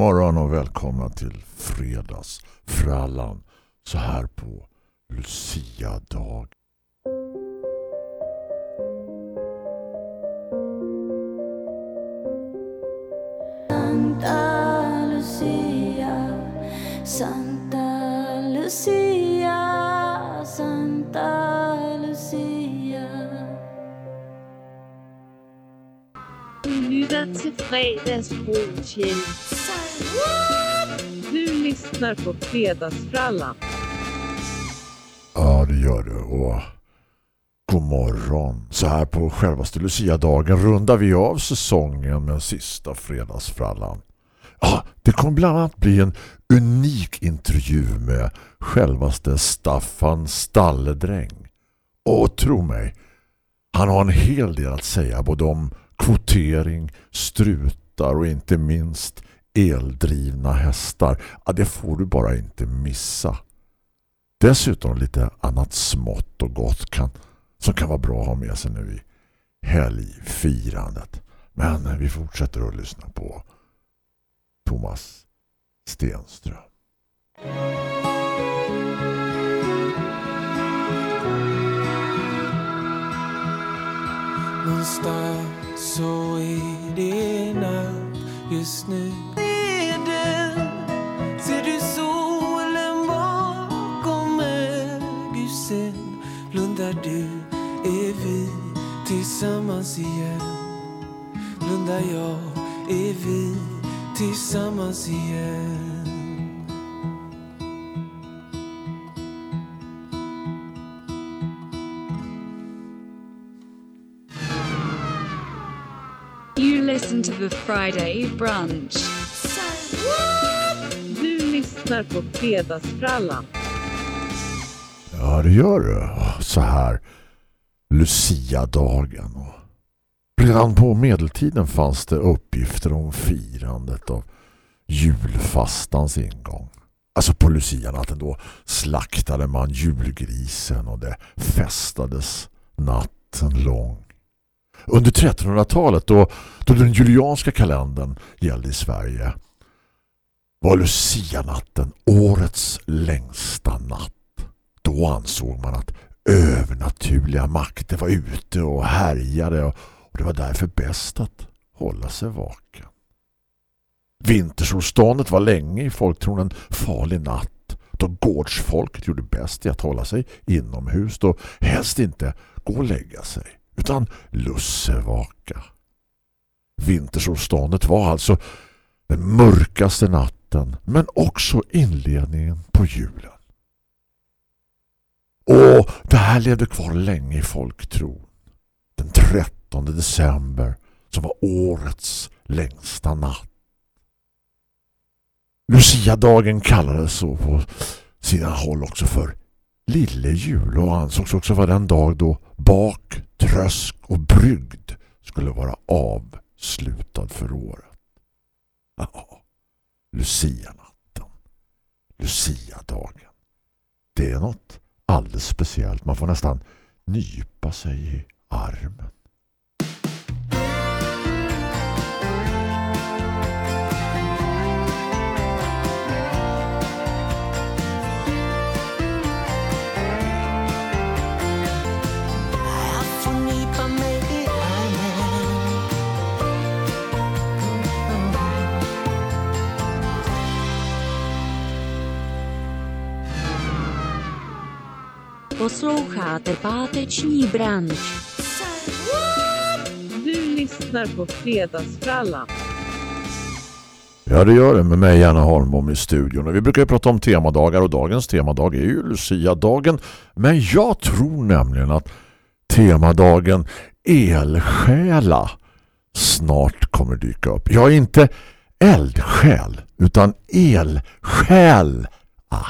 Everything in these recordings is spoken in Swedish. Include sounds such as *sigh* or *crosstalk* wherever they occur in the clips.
Morgon och välkomna till Fredagsfrallan så här på Lucia-dag. Santa Lucia, Santa Lucia, Santa Lucia. Du lytter til fredagsfrutjen. Du lyssnar på Fredagsfrallan. Ja, det gör du. Och god morgon. Så här på självaste Lucia-dagen rundar vi av säsongen med sista fredagsfrallan. Ja, det kommer bland annat bli en unik intervju med självaste Staffan Stalledräng. Och tro mig, han har en hel del att säga både om kvotering, strutar och inte minst eldrivna hästar. Ja, det får du bara inte missa. Dessutom lite annat smått och gott kan, som kan vara bra att ha med sig nu i helgfirandet. Men vi fortsätter att lyssna på Thomas Stenström. Någonstans så är det natt just nu är den, Ser du solen bakom ögusen Blundar du? Är vi tillsammans igen? Blundar jag? Är vi tillsammans igen? Listen to the Friday brunch. Du lyssnar på Fredagsfrallan. Ja, det gör du. Så här Lucia-dagen. Redan på medeltiden fanns det uppgifter om firandet av julfastans ingång. Alltså på Lucia-natten då slaktade man julgrisen och det festades natten lång. Under 1300-talet då, då den julianska kalendern gällde i Sverige var Lucia-natten årets längsta natt. Då ansåg man att övernaturliga makter var ute och härjade och det var därför bäst att hålla sig vaken. Vintersolståndet var länge i folktron en farlig natt då gårdsfolket gjorde bäst i att hålla sig inomhus och helst inte gå och lägga sig utan lussevaka. Vintersolståndet var alltså den mörkaste natten men också inledningen på julen. Och det här levde kvar länge i folktron. Den 13 december som var årets längsta natt. Lucia-dagen kallades så på sina håll också för lille jul och ansågs också vara den dag då bak, trösk och brygd skulle vara avslutad för året. Ja, Lucia-natten. Lucia-dagen. Det är något alldeles speciellt. Man får nästan nypa sig i armen. Posloucháte páteční branč. Du lyssnar på Fredagsfrallan. Ja, det gör det med mig, Janne Holmbom i studion. Och vi brukar ju prata om temadagar och dagens temadag är ju Lucia-dagen. Men jag tror nämligen att temadagen Elsjäla snart kommer dyka upp. Jag är inte eldsjäl utan elsjäl. Ah,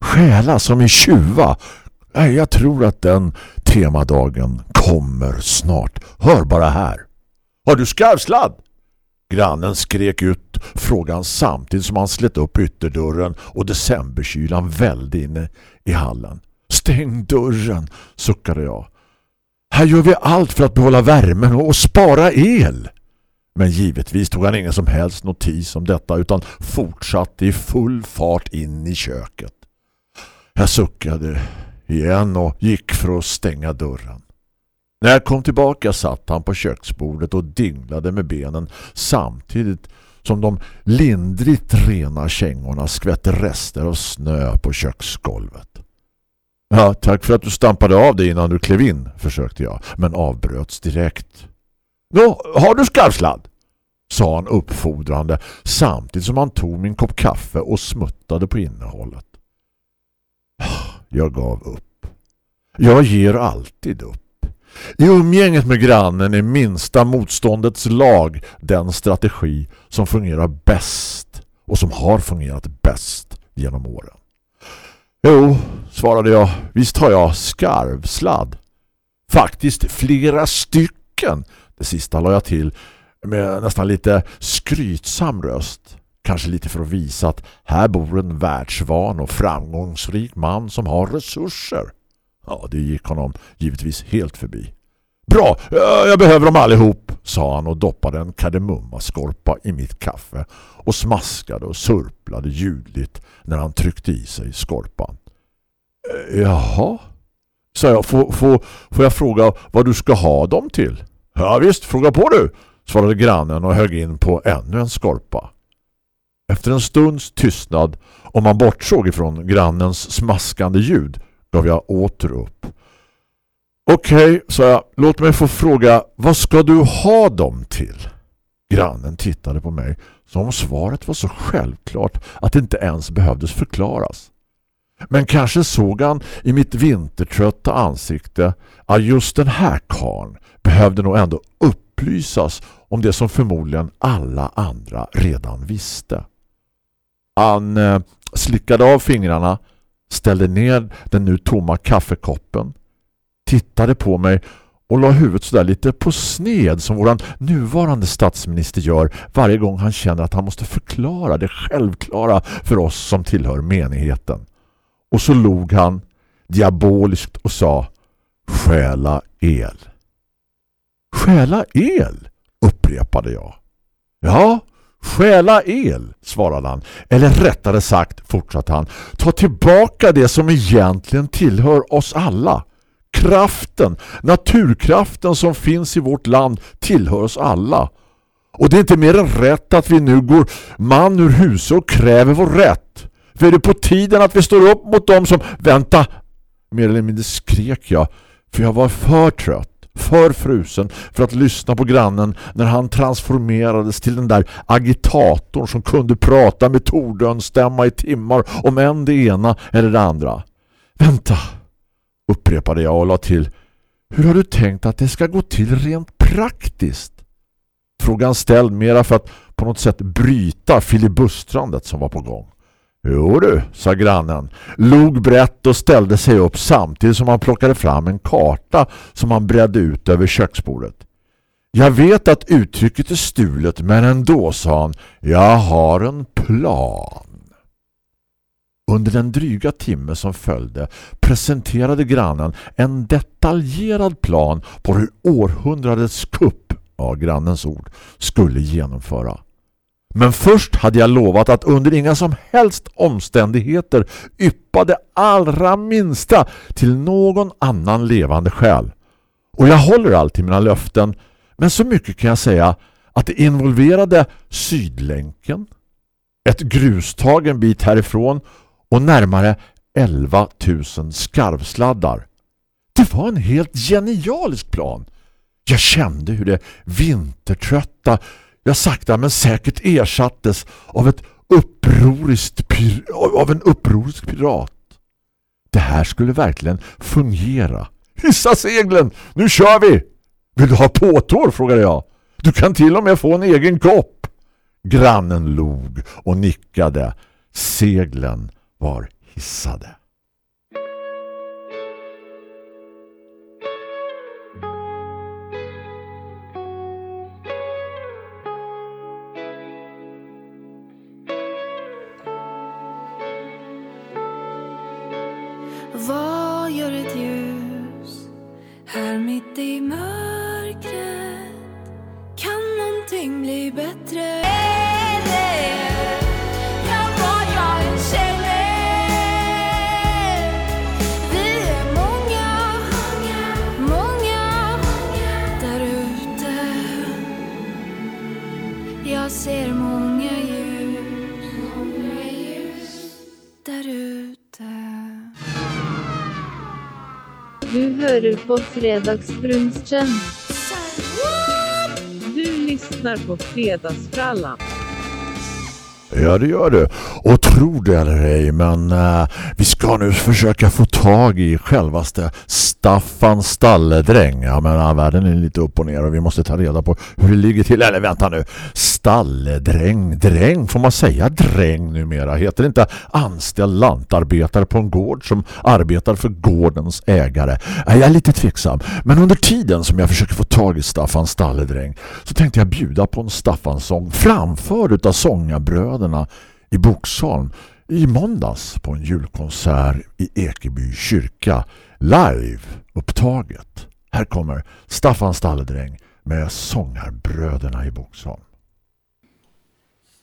själa som är tjuva. Nej, jag tror att den temadagen kommer snart. Hör bara här. Har du skarvsladd? Grannen skrek ut frågan samtidigt som han slet upp ytterdörren och decemberkylan välde inne i hallen. Stäng dörren, suckade jag. Här gör vi allt för att behålla värmen och spara el. Men givetvis tog han ingen som helst notis om detta utan fortsatte i full fart in i köket. Jag suckade igen och gick för att stänga dörren. När jag kom tillbaka satt han på köksbordet och dinglade med benen samtidigt som de lindrigt rena kängorna skvätte rester av snö på köksgolvet. Ja, tack för att du stampade av dig innan du klev in, försökte jag, men avbröts direkt. Nå, har du skarvsladd? sa han uppfordrande samtidigt som han tog min kopp kaffe och smuttade på innehållet. Jag gav upp. Jag ger alltid upp. I umgänget med grannen är minsta motståndets lag den strategi som fungerar bäst och som har fungerat bäst genom åren. Jo, svarade jag. Visst har jag skarvsladd. Faktiskt flera stycken. Det sista la jag till med nästan lite skrytsam röst. Kanske lite för att visa att här bor en världsvan och framgångsrik man som har resurser. Ja, det gick honom givetvis helt förbi. Bra, eh, jag behöver dem allihop, sa han och doppade en kardemummaskorpa i mitt kaffe och smaskade och surplade ljudligt när han tryckte i sig skorpan. Eh, jaha, sa jag. Får, får, får jag fråga vad du ska ha dem till? Ja visst, fråga på du, svarade grannen och högg in på ännu en skorpa. Efter en stunds tystnad, om man bortsåg ifrån grannens smaskande ljud, gav jag åter upp. Okej, okay, sa jag. Låt mig få fråga, vad ska du ha dem till? Grannen tittade på mig som om svaret var så självklart att det inte ens behövdes förklaras. Men kanske såg han i mitt vintertrötta ansikte att just den här karn behövde nog ändå upplysas om det som förmodligen alla andra redan visste. Han eh, slickade av fingrarna, ställde ner den nu tomma kaffekoppen, tittade på mig och la huvudet sådär lite på sned som våran nuvarande statsminister gör varje gång han känner att han måste förklara det självklara för oss som tillhör menigheten. Och så log han diaboliskt och sa Stjäla el. Stjäla el, upprepade jag. Ja, stjäla el, svarade han. Eller rättare sagt, fortsatte han, ta tillbaka det som egentligen tillhör oss alla. Kraften, naturkraften som finns i vårt land tillhör oss alla. Och det är inte mer än rätt att vi nu går man ur huset och kräver vår rätt. För är det på tiden att vi står upp mot dem som... Vänta! Mer eller mindre skrek jag. För jag var för trött. För frusen för att lyssna på grannen när han transformerades till den där agitatorn som kunde prata med tordön stämma i timmar om än det ena eller det andra. Vänta, upprepade jag och la till. Hur har du tänkt att det ska gå till rent praktiskt? Frågan ställd mera för att på något sätt bryta filibustrandet som var på gång. Jo du, sa grannen, log brett och ställde sig upp samtidigt som han plockade fram en karta som han bredde ut över köksbordet. Jag vet att uttrycket är stulet men ändå, sa han, jag har en plan. Under den dryga timme som följde presenterade grannen en detaljerad plan på hur århundradets kupp, av grannens ord, skulle genomföra. Men först hade jag lovat att under inga som helst omständigheter yppa det allra minsta till någon annan levande själ. Och jag håller alltid mina löften, men så mycket kan jag säga att det involverade Sydlänken, ett grustag en bit härifrån och närmare 11 000 skarvsladdar. Det var en helt genialisk plan. Jag kände hur det vintertrötta jag sakta men säkert ersattes av ett upproriskt av en upprorisk pirat. Det här skulle verkligen fungera. Hissa seglen, nu kör vi! Vill du ha påtår, frågade jag. Du kan till och med få en egen kopp. Grannen log och nickade. Seglen var hissade. Jag ser många ljus där ute. Du hører på Fredagsbrunchen. Du lyssnar på Fredagsfrallan. Ja, det gör du. Och tror det eller ej, men eh, vi ska nu försöka få tag i självaste Staffan Stalledräng. Ja, men världen är lite upp och ner och vi måste ta reda på hur det ligger till. Eller vänta nu. Stalledräng, dräng, får man säga dräng numera? Heter det inte anställd lantarbetare på en gård som arbetar för gårdens ägare? Ja, jag är lite tveksam. Men under tiden som jag försöker få tag i Staffan Stalledräng så tänkte jag bjuda på en Staffansång framförd utav sångabröderna i Boxholm i måndags på en julkonsert i Ekeby kyrka live upptaget. Här kommer Staffan Stalledräng med sångarbröderna i Boksholm.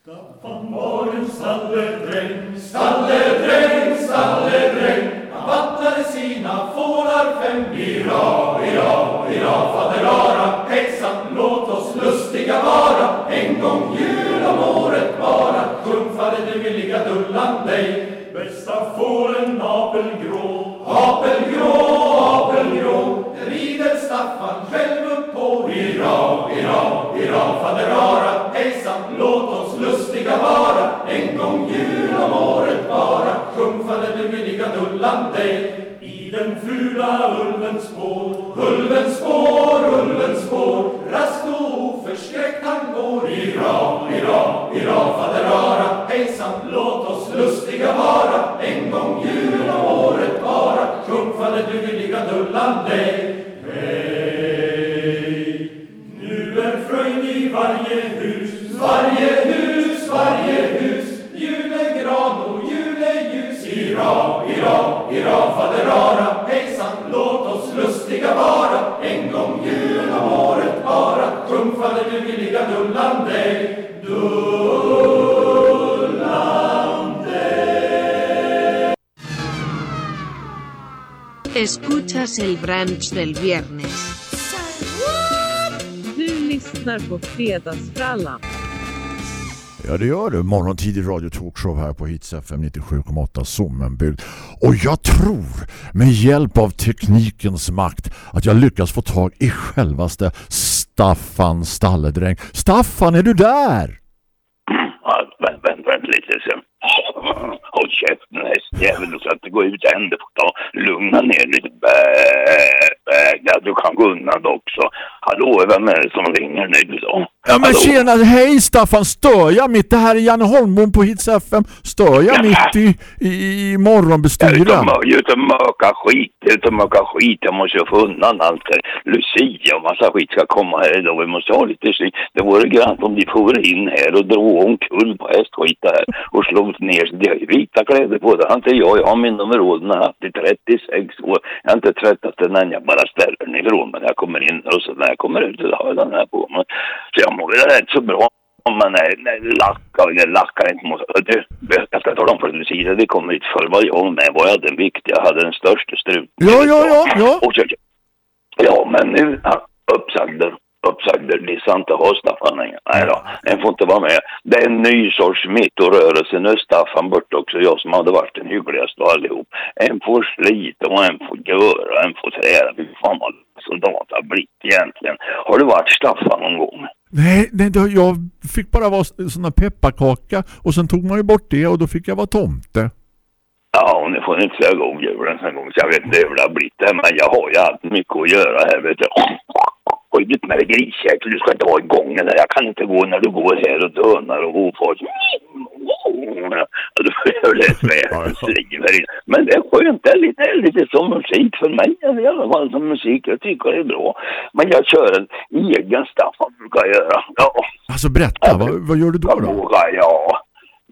Staffan var en stalledräng, stalledräng, stalledräng Han vattnade sina fålar fem Hurra, hurra, hurra, fader Ara, häxa heliga tullan dig. Bästa fåren apelgrå, apelgrå, apelgrå Rider Staffan själv upp på Hurra, hurra, hurra faderara Hejsan, låt oss lustiga vara. En gång jul om året bara. Sjung faderliga tullan dig. I den fula ulvens spår, ulvens spår, ulvens spår. Raskt och oförskräckt han går. Hurra, hurra, hurra faderara pay some love. El brunch del viernes. Du lyssnar på Fredagsfrallan. Ja, det gör du. Morgontidig radio talkshow här på Hits FM 97,8 Sommenbygd. Och jag tror, med hjälp av teknikens makt, att jag lyckas få tag i självaste Staffan Stalledräng. Staffan, är du där? Ja, vänt, vänt, vänt lite så. Håll käften hästjävel, du ska inte gå ut än. Du får ta lugna ner lite. Bä, bä. Ja, du kan gå undan också. Hallå, vem är det som ringer nu då? Ja men Hallå? tjena, hej Staffan, stör jag mitt? Det här är Janne Holmbom på Hits FM. Stör jag mitt i, i, i morgonbestyren? jag är ute och möka skit, jag är ute och möka skit. Jag måste få undan allt det. Lucia och massa skit ska komma här idag. Vi måste ha lite skit. Det vore grant om de for in här och drog omkull på hästskit här och slog ner sig. De har ju vita kläder på. Det inte jag. Jag har min numeraden haft i 36 år. Jag har inte tvättat den än. Jag bara ställer den ifrån när jag kommer in och så jag kommer ut så har den här på mig. Så jag mår ju rätt så bra. Man är, nej, lackar, jag lackar inte mot... Du, jag ska tala om för dig, Lucia, det kom hit för var jag med var jag den viktiga, jag hade den största struten. Ja, ja, ja, ja. Och så, ja, men nu, ja, uppsagda, längre. Nej då, en får inte vara med. Det är en ny sorts smittorörelse. Nu är Staffan borta också, jag som hade varit den hyggligaste av allihop. En får slita och en får göra, en får träda. Fy fan vad soldat har blivit egentligen. Har du varit Staffan någon gång? Nej, nej jag fick bara vara sån här pepparkaka och sen tog man ju bort det och då fick jag vara tomte. Ja, och nu får ni inte säga god jul en sån gång, så jag vet inte hur det har blivit det, men jag har ju allt mycket att göra här, vet du. Oj, ut med det grisjäkel. Du ska inte vara i gången där. Jag kan inte gå när du går här och dönar och. Ja, då jag lätt med sliver in. Men det är skönt. Det är lite, det är lite som musik för mig. I alla fall som musik. Jag tycker det är bra. Men jag kör en egen Staffan brukar jag göra. Ja. Alltså berätta, vad, vad gör du då? Vad då? vågar jag?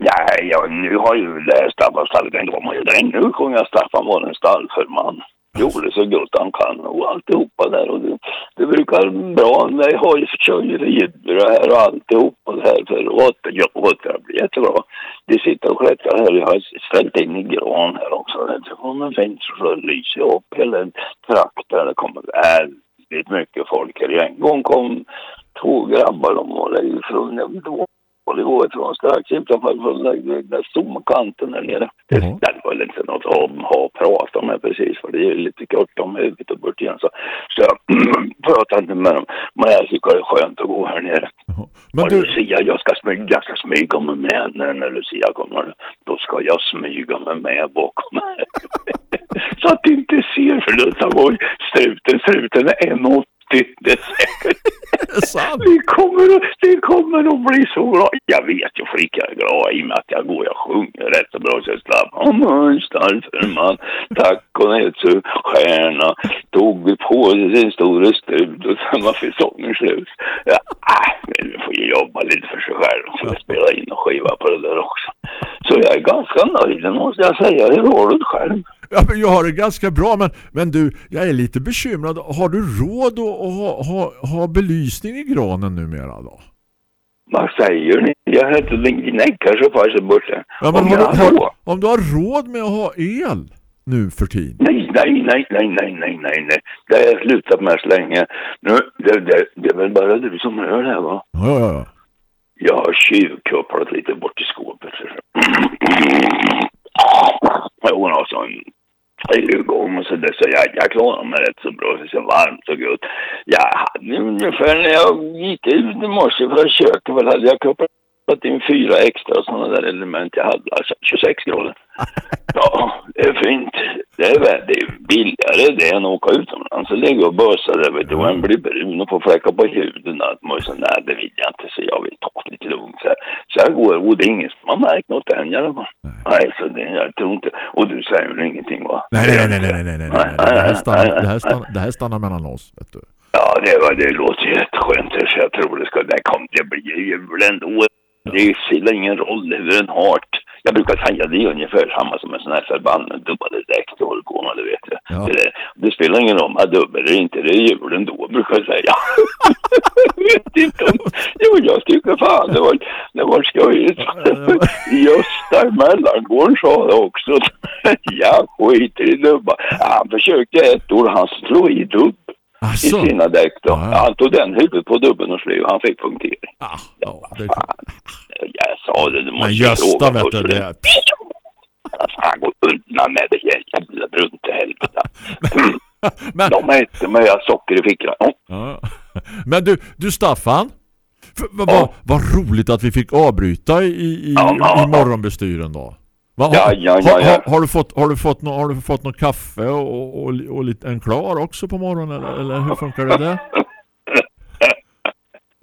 Nej, jag, nu har jag ju läst Staffan Stallgren var man ju dräng. Nu sjunger jag Staffan var en stallförman. Gjorde så gott han kan och alltihopa där. Och det, det brukar bra. Jag har ju kör och här och alltihopa det här för åter, ja åter, jag blir jättebra. De sitter och klättrar här. Jag har ställt in i gran här också. Det kommer fint så lyser jag upp hela trakten, det kommer väldigt mycket folk här. En gång kom två grabbar, de var därifrån var det går ifrån strax utanför från den där stora kanten där nere. Det, Jaha. det var väl inte något att ha pratat om här precis för det är lite kort om huvudet och bort igen så, så jag *clears throat* pratar inte med dem. Men jag tycker det är skönt att gå här nere. Jaha. Men och du, Lucia, jag ska smyga, jag ska smyga mig med när, när Lucia kommer. Då ska jag smyga mig med bakom här. *laughs* så att du inte ser för tar oj, struten, struten är 1,80. *laughs* Det är säkert. sant? Det kommer, det kommer att bli så bra. Jag vet ju flickor är glada i och med att jag går. Jag sjunger rätt så bra så jag slapp. Om önstar för man. Tack och stjärna. Tog på sin stora strut och sen var säsongen slut. Ja, äh, men vi får ju jobba lite för sig själv. Så jag spela in och skiva på det där också. Så jag är ganska nöjd, det måste jag säga. Hur har du det själv? Ja, men jag har det ganska bra, men, men du, jag är lite bekymrad. Har du råd att att ha, ha, ha belysning i granen numera då? Vad säger ni? Jag hörde den gnäckar så fast där borta. Ja, men Om har, jag du, har råd? har, om du har råd med att ha el nu för tiden? Nej, nej, nej, nej, nej, nej, nej, nej. Det har jag slutat med så länge. Nu, det, det, det är väl bara du som hör det här va? Ja, ja, ja. Jag har tjuvkopplat lite bort i skåpet. Jo, alltså en är igång och så där, så jag, jag klarade mig rätt så bra. Det är så varmt och gott. Jag hade ungefär när jag gick ut i morse från köket väl hade jag kopplat in fyra extra sådana där element jag hade. Alltså 26 grader. *laughs* Ja, det är fint. Det är, väl, det är billigare det än att åka utomlands och ligga och bösa där vet du. Och en blir brun och får fläckar på huden. Man är så, nej det vill jag inte så jag vill ta det lite lugnt. Så, här. så jag går och det är ingen som har märkt något än i alla fall. Nej, så det, jag tror inte. Och du säger väl ingenting va? Nej, nej, nej, nej, nej, nej, nej, nej. Det här stannar, det här stannar, det här stannar mellan oss, vet du. Ja, det, var, det låter jätteskönt. Så jag tror det ska, det kommer, det blir jul ändå. Det spelar ingen roll hur en hart. Jag brukar säga det är ungefär samma som en sån här förbannad dubbade däck du håller på med, det vet. Ja. Det, det spelar ingen roll om jag dubbel eller inte, det är jul ändå, brukar jag säga. *laughs* vet inte om... Jo, jag tycker fan det var, det var skojigt. Gösta Mellangården sa det också. *laughs* jag skiter i dubbar. Han försökte ett år, han slog i dubb i Alltså, sina däck då. Ja, ja. Han tog den huvudet på dubben och slog. Han fick punktering. ah, ja, det är klart. Jag sa det, du måste Men Gösta, vet du, det är... Alltså, han går undan med det jävla brunte helvete. *laughs* Men, De äter har socker i fickan. Oh, ja. Men du, du Staffan, för, vad, Ja. vad, roligt att vi fick avbryta i, i, ja, i morgonbestyren då. Va, har, Ja, ja, ja, ja. har, har du fått har du fått nå, har du fått något kaffe och, och, och lite en klar också på morgonen eller, eller hur funkar det där? *laughs*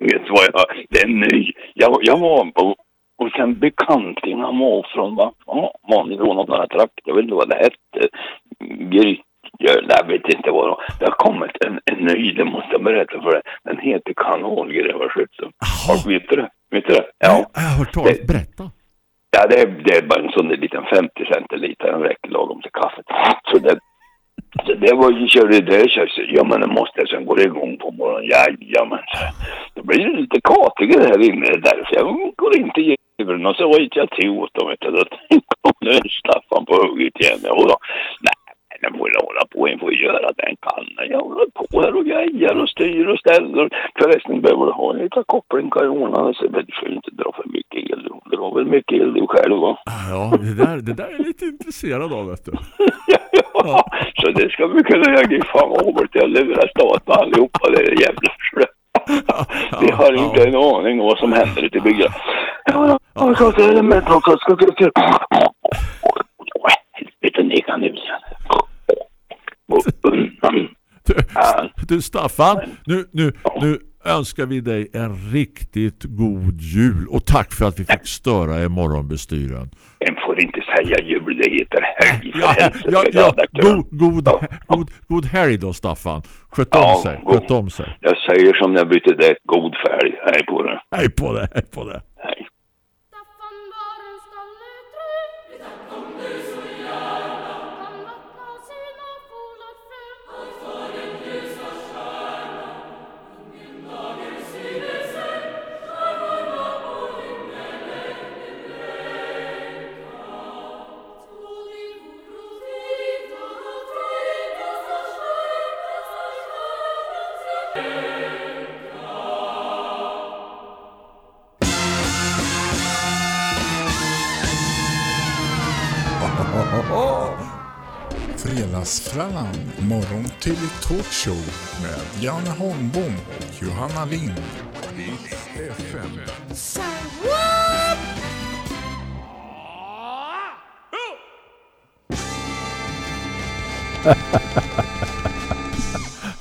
vet vad jag... Det är ny. Jag, jag var på... Och sen bekanting han var från, va? Ja, var ifrån några trakter. Jag vet inte vad det hette. Gryt. Jag vet inte vad det var. Det har kommit en, en ny, det måste jag berätta för dig. Den heter kanalgrävarskytten. Vet du det? Vet du det? Ja. Jag har hört talas. Berätta. Ja, det är, det är bara en sån där liten 50 centiliter, den räcker lagom till kaffet. Så det, så det var ju, körde det, så, så, ja men det måste jag, sen går det igång på morgonen, jajamän. Då blir det lite katigare här inne, det är därför jag går in till djuren och så vet jag till åt dem, vet du, då kom nu Staffan på hugget igen. Och då, nej, den får ju hålla på, en får göra det en kan. Jag håller på här och grejer och styr och ställer. Förresten behöver du ha en liten koppling kan jag ordna. Så du får ju inte dra för mycket el. Drar väl mycket du själv va? Ja, det där, det där är lite intresserad av vet du. *laughs* ja, så det ska vi kunna göra. Fan vad hårt jag lurar staten allihopa. Det är jävla *laughs* Vi har inte en aning om vad som händer ute i bygden. Ja, jag ska se det med Helvete, ni kan nu. Du, Ja. Du Staffan, nu, nu, nu önskar vi dig en riktigt god jul och tack för att vi fick störa i morgonbestyren. En får inte säga jul, det heter helg. *laughs* Ja, ja, ja, god, god, Ja. god, god helg då Staffan. Sköt Ja, om sig, god. sköt om sig. Jag säger som när jag bytte däck, god färg. Hej på det. Hej på det, hej på det. Fredagsfrallan, morgon till talkshow med Janne Holmbom och Johanna Lind. FM. *laughs*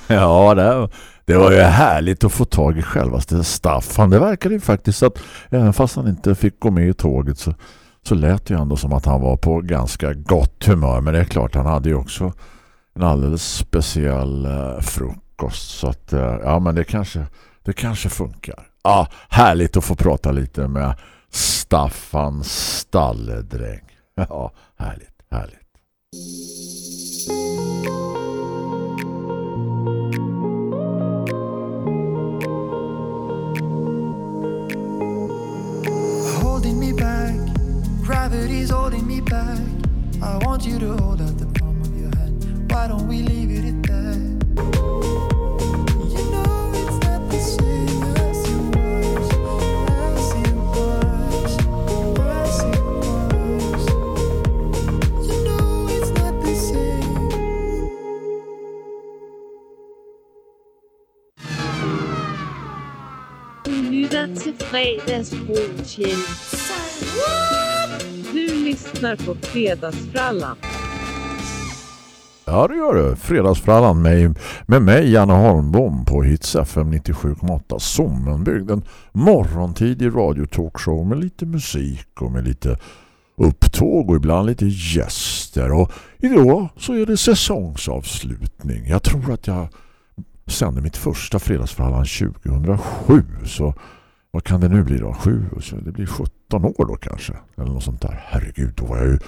Ja, det, det var ju härligt att få tag i självaste Staffan. Det verkade ju faktiskt att även fast han inte fick gå med i tåget så, så lät det ju ändå som att han var på ganska gott humör. Men det är klart, han hade ju också en alldeles speciell eh, frukost. Så att, eh, ja men det kanske, det kanske funkar. Ja, härligt att få prata lite med Staffan Stalledräng. *laughs* Ja, härligt, härligt. Lyssnar på Fredagsfrallan. Ja det gör du. Fredagsfrallan med, med mig Janne Holmbom på Hits FM 97,8 Sommenbygd. En morgontidig radiotalkshow med lite musik och med lite upptåg och ibland lite gäster. Och idag så är det säsongsavslutning. Jag tror att jag sände mitt första Fredagsfrallan 2007 så vad kan det nu bli då? Sju, det blir 17 år då kanske. Eller något sånt där. Herregud, då var jag ju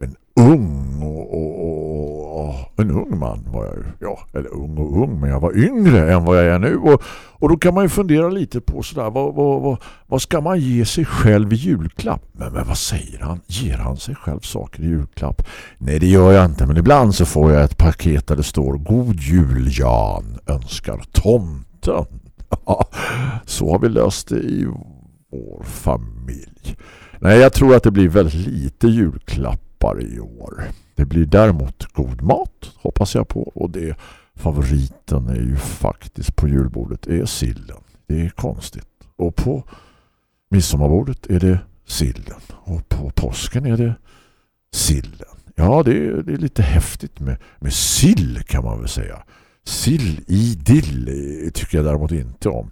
en ung och, och, och, och en ung man var jag ju. Ja, eller ung och ung, men jag var yngre än vad jag är nu. Och, och då kan man ju fundera lite på sådär, vad, vad, vad, vad ska man ge sig själv i julklapp? Men, men vad säger han? Ger han sig själv saker i julklapp? Nej, det gör jag inte. Men ibland så får jag ett paket där det står God jul Jan, önskar tomten. Ja, så har vi löst det i vår familj. Nej, jag tror att det blir väldigt lite julklappar i år. Det blir däremot god mat, hoppas jag på. Och det favoriten är ju faktiskt på julbordet är sillen. Det är konstigt. Och på midsommarbordet är det sillen. Och på påsken är det sillen. Ja, det är, det är lite häftigt med, med sill kan man väl säga. Sill i dill eh, tycker jag däremot inte om.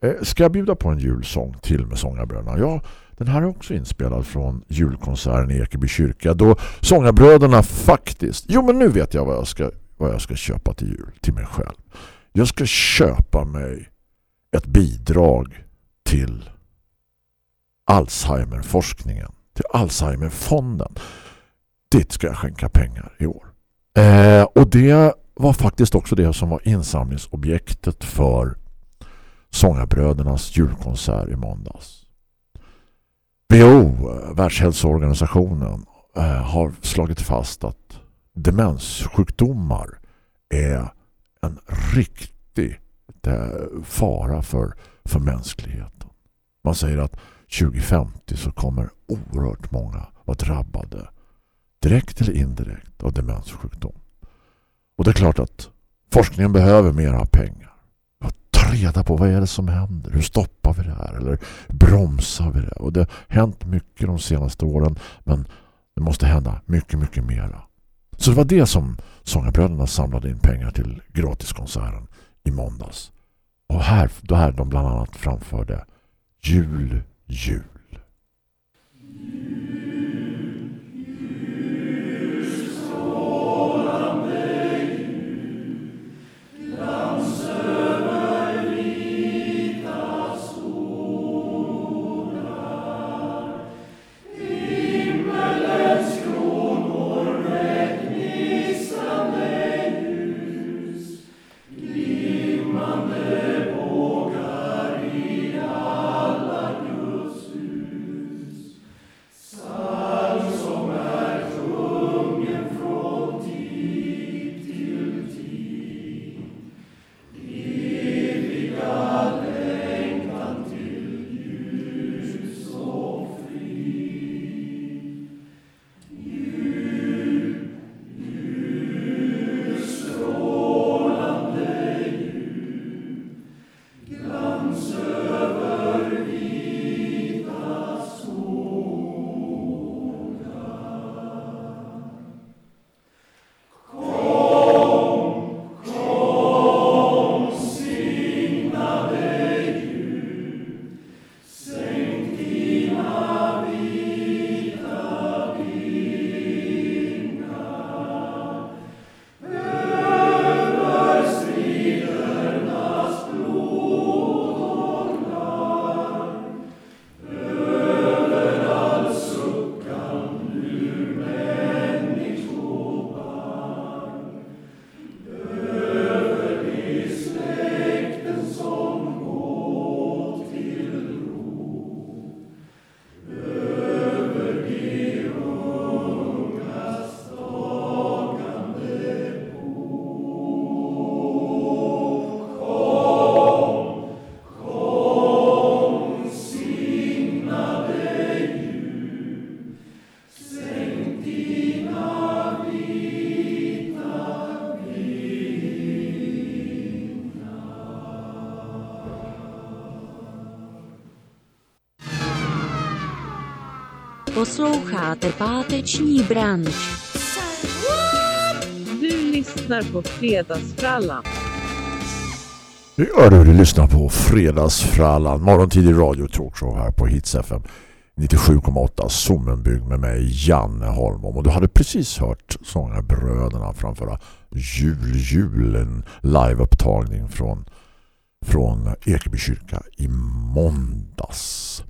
Eh, Ska jag bjuda på en julsång till med sångarbröderna? Ja, den här är också inspelad från julkonserten i Ekeby kyrka då sångarbröderna faktiskt... Jo, men nu vet jag vad jag ska, vad jag ska köpa till jul till mig själv. Jag ska köpa mig ett bidrag till Alzheimerforskningen, till Alzheimerfonden. Dit ska jag skänka pengar i år. Eh, och det var faktiskt också det som var insamlingsobjektet för Sångarbrödernas julkonsert i måndags. WHO, eh, Världshälsoorganisationen, eh, har slagit fast att demenssjukdomar är en riktig eh, fara för, för mänskligheten. Man säger att 2050 så kommer oerhört många vara drabbade direkt eller indirekt av demenssjukdom. Och det är klart att forskningen behöver mera pengar. Att ta reda på vad är det som händer? Hur stoppar vi det här? Eller bromsar vi det? Och det har hänt mycket de senaste åren men det måste hända mycket, mycket mera. Så det var det som Sångarbröderna samlade in pengar till gratiskonserten i måndags. Och här, då här de bland annat framförde Jul, jul. Posloucháte páteční brunch. Du lyssnar på Fredagsfrallan. Ja du, du lyssnar på Fredagsfrallan, morgontidig radio talkshow här på Hits FM 97,8 Sommenbygg med mig Janne Holmom och du hade precis hört sångarbröderna framföra Jul, julen liveupptagning från, från Ekeby kyrka i måndags.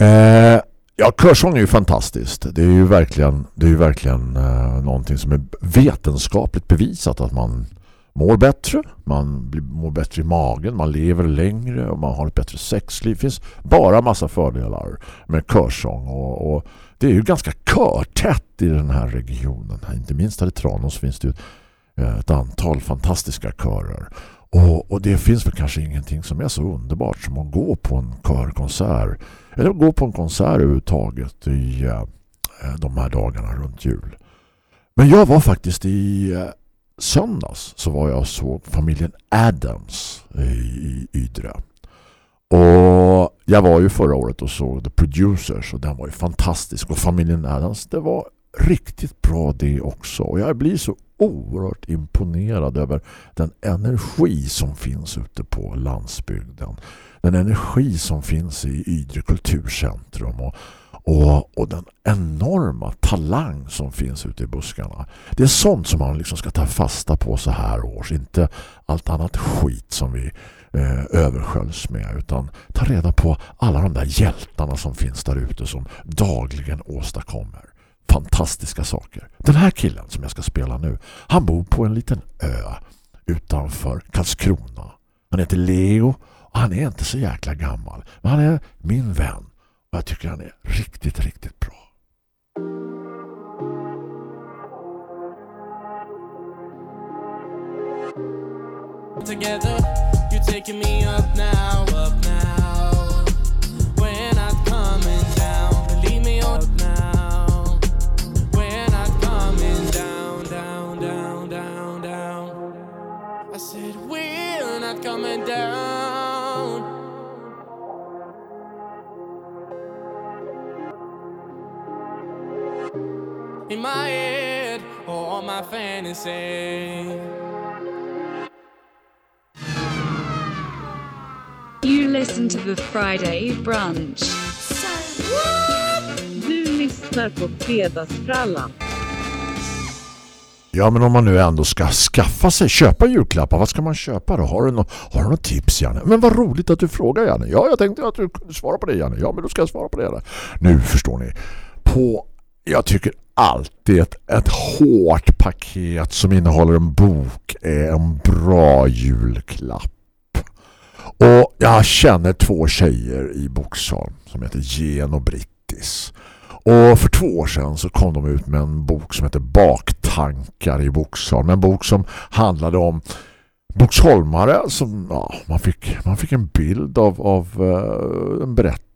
Eh, ja, körsång är ju fantastiskt. Det är ju verkligen, det är ju verkligen eh, någonting som är vetenskapligt bevisat att man mår bättre, man blir, mår bättre i magen, man lever längre och man har ett bättre sexliv. Det finns bara massa fördelar med körsång och, och det är ju ganska körtätt i den här regionen. Inte minst här i Tranås finns det ju eh, ett antal fantastiska körer. Och, och det finns väl kanske ingenting som är så underbart som att gå på en körkonsert eller gå på en konsert överhuvudtaget i eh, de här dagarna runt jul. Men jag var faktiskt i eh, söndags så var jag och såg familjen Adams i Ydre. Och jag var ju förra året och såg The Producers och den var ju fantastisk. Och familjen Adams, det var riktigt bra det också. Och jag blir så oerhört imponerad över den energi som finns ute på landsbygden. Den energi som finns i Ydre kulturcentrum och och, och den enorma talang som finns ute i buskarna. Det är sånt som man liksom ska ta fasta på så här års. Inte allt annat skit som vi eh, översköljs med utan ta reda på alla de där hjältarna som finns där ute som dagligen åstadkommer fantastiska saker. Den här killen som jag ska spela nu, han bor på en liten ö utanför Karlskrona. Han heter Leo han är inte så jäkla gammal. Men han är min vän. Och jag tycker han är riktigt, riktigt bra. Together, you're taking me up now, up now. We're not coming down, believe me up now. We're not coming down, down, down, down, down. I said we're not coming down. In my head or on my fantasy. listen to the Friday brunch. Du lyssnar på Fredagsfrallan. Ja, men om man nu ändå ska skaffa sig, köpa julklappar, vad ska man köpa då? Har du, no har du något tips, Janne? Men vad roligt att du frågar, Janne. Ja, jag tänkte att du kunde svara på det, Janne. Ja, men då ska jag svara på det. Janne. Nu förstår ni. På, jag tycker alltid ett, ett hårt paket som innehåller en bok är en bra julklapp. Och jag känner två tjejer i Boxholm som heter Gen och Brittis. Och för två år sedan så kom de ut med en bok som heter Baktankar i Boxholm. En bok som handlade om Boxholmare som ja, man, fick, man fick en bild av, av eh, en berättelse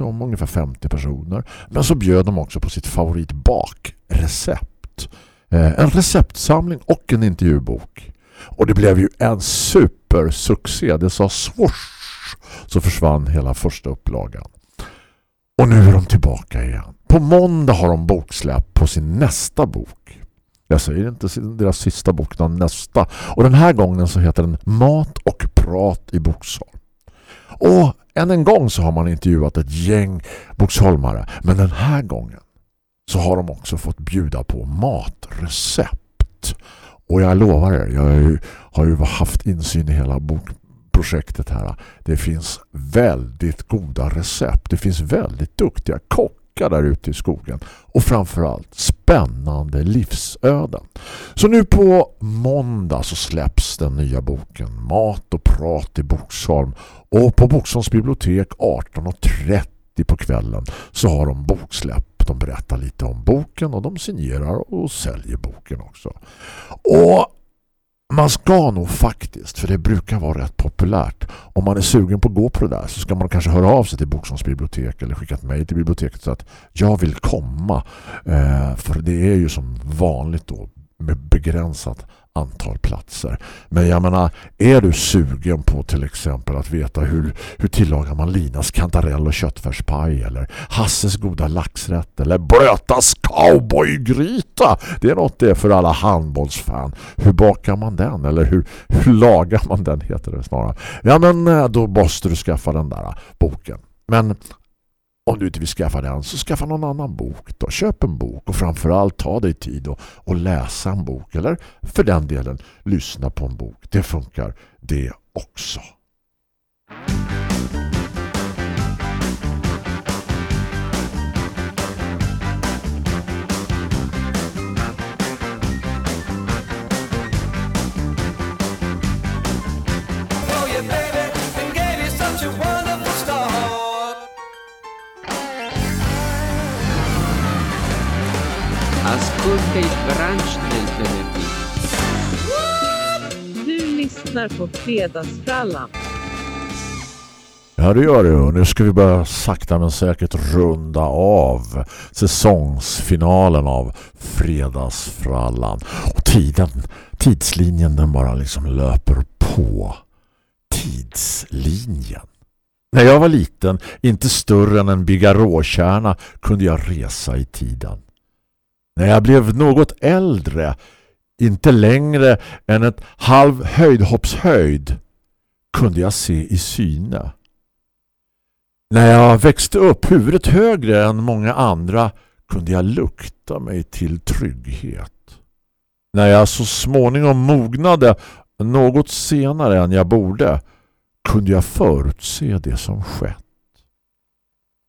om ungefär 50 personer. Men så bjöd de också på sitt favoritbakrecept. Uh, en receptsamling och en intervjubok. Och det blev ju en supersuccé. Det sa svors så försvann hela första upplagan. Och nu är de tillbaka igen. På måndag har de boksläpp på sin nästa bok. Jag säger inte deras sista bok utan nästa. Och den här gången så heter den Mat och prat i boksal. Och än en gång så har man intervjuat ett gäng boxholmare Men den här gången så har de också fått bjuda på matrecept. Och jag lovar er, jag har ju, har ju haft insyn i hela bokprojektet här. Det finns väldigt goda recept. Det finns väldigt duktiga kockar där ute i skogen. Och framförallt spännande livsöden. Så nu på måndag så släpps den nya boken Mat och prat i Boksholm. Och på Boksons bibliotek 18.30 på kvällen så har de boksläpp de berättar lite om boken och de signerar och säljer boken också. Och man ska nog faktiskt, för det brukar vara rätt populärt. Om man är sugen på att gå på det där så ska man kanske höra av sig till Boksons bibliotek eller skicka ett mejl till biblioteket så att jag vill komma. Eh, för det är ju som vanligt då med begränsat antal platser. Men jag menar, är du sugen på till exempel att veta hur, hur tillagar man Linas kantarell och köttfärspaj eller Hasses goda laxrätt eller Brötas cowboygryta. Det är något det för alla handbollsfan. Hur bakar man den? Eller hur, hur lagar man den heter det snarare. Ja men eh, då måste du skaffa den där boken. Men om du inte vill skaffa den så skaffa någon annan bok då. Köp en bok och framförallt ta dig tid och, och läsa en bok eller för den delen lyssna på en bok. Det funkar det också. Lyssnar på Fredagsfrallan. Ja det gör det och nu ska vi börja sakta men säkert runda av säsongsfinalen av Fredagsfrallan. Och tiden, tidslinjen den bara liksom löper på. Tidslinjen. När jag var liten, inte större än en bigarråkärna, kunde jag resa i tiden. När jag blev något äldre, inte längre än ett halv höjdhoppshöjd, kunde jag se i syne. När jag växte upp huvudet högre än många andra kunde jag lukta mig till trygghet. När jag så småningom mognade något senare än jag borde kunde jag förutse det som skett.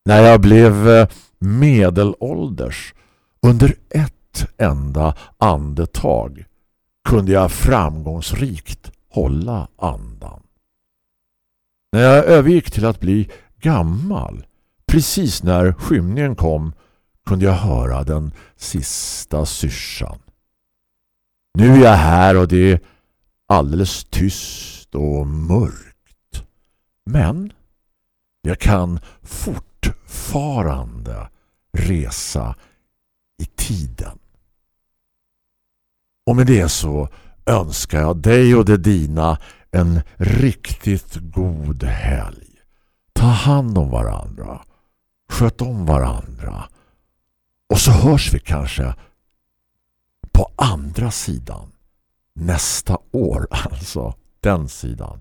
När jag blev eh, medelålders under ett enda andetag kunde jag framgångsrikt hålla andan. När jag övergick till att bli gammal, precis när skymningen kom, kunde jag höra den sista syrsan. Nu är jag här och det är alldeles tyst och mörkt. Men jag kan fortfarande resa i tiden. Och med det så önskar jag dig och det dina en riktigt god helg. Ta hand om varandra. Sköt om varandra. Och så hörs vi kanske på andra sidan nästa år. *laughs* Alltså den sidan.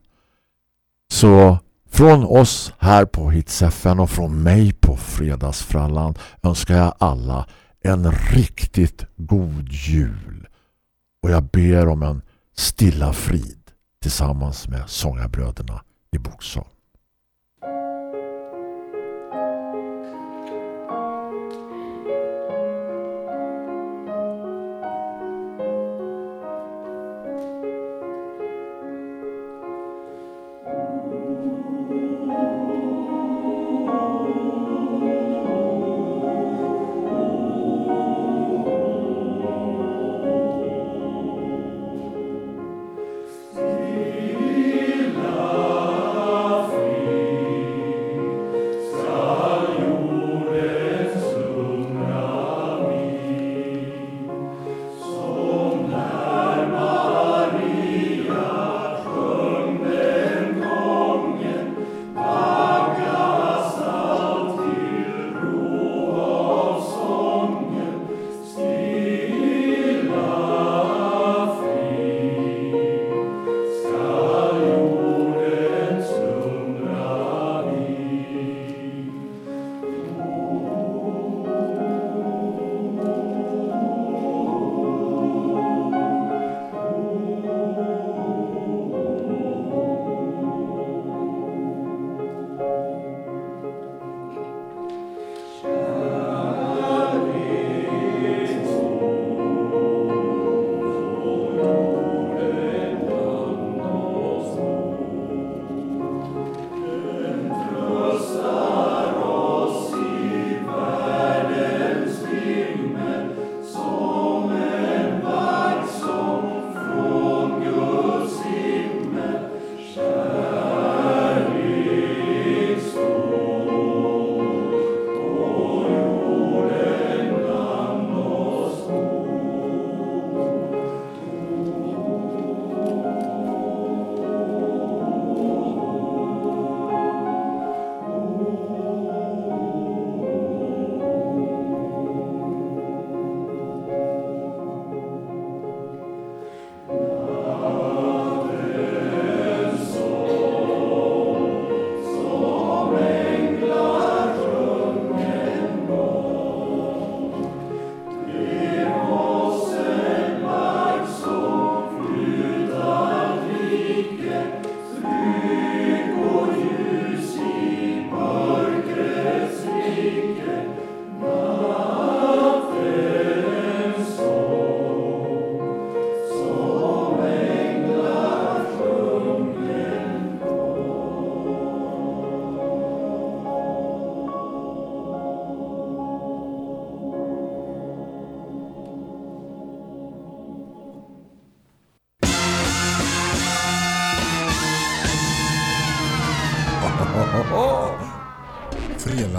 Så Från oss här på Hits och från mig på Fredagsfrallan önskar jag alla en riktigt god jul. Och jag ber om en stilla frid tillsammans med sångarbröderna i Boksång.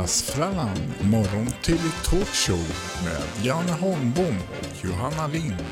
Fredagsfrallan, morgon till talkshow med Janne Holmbom och Johanna Lind.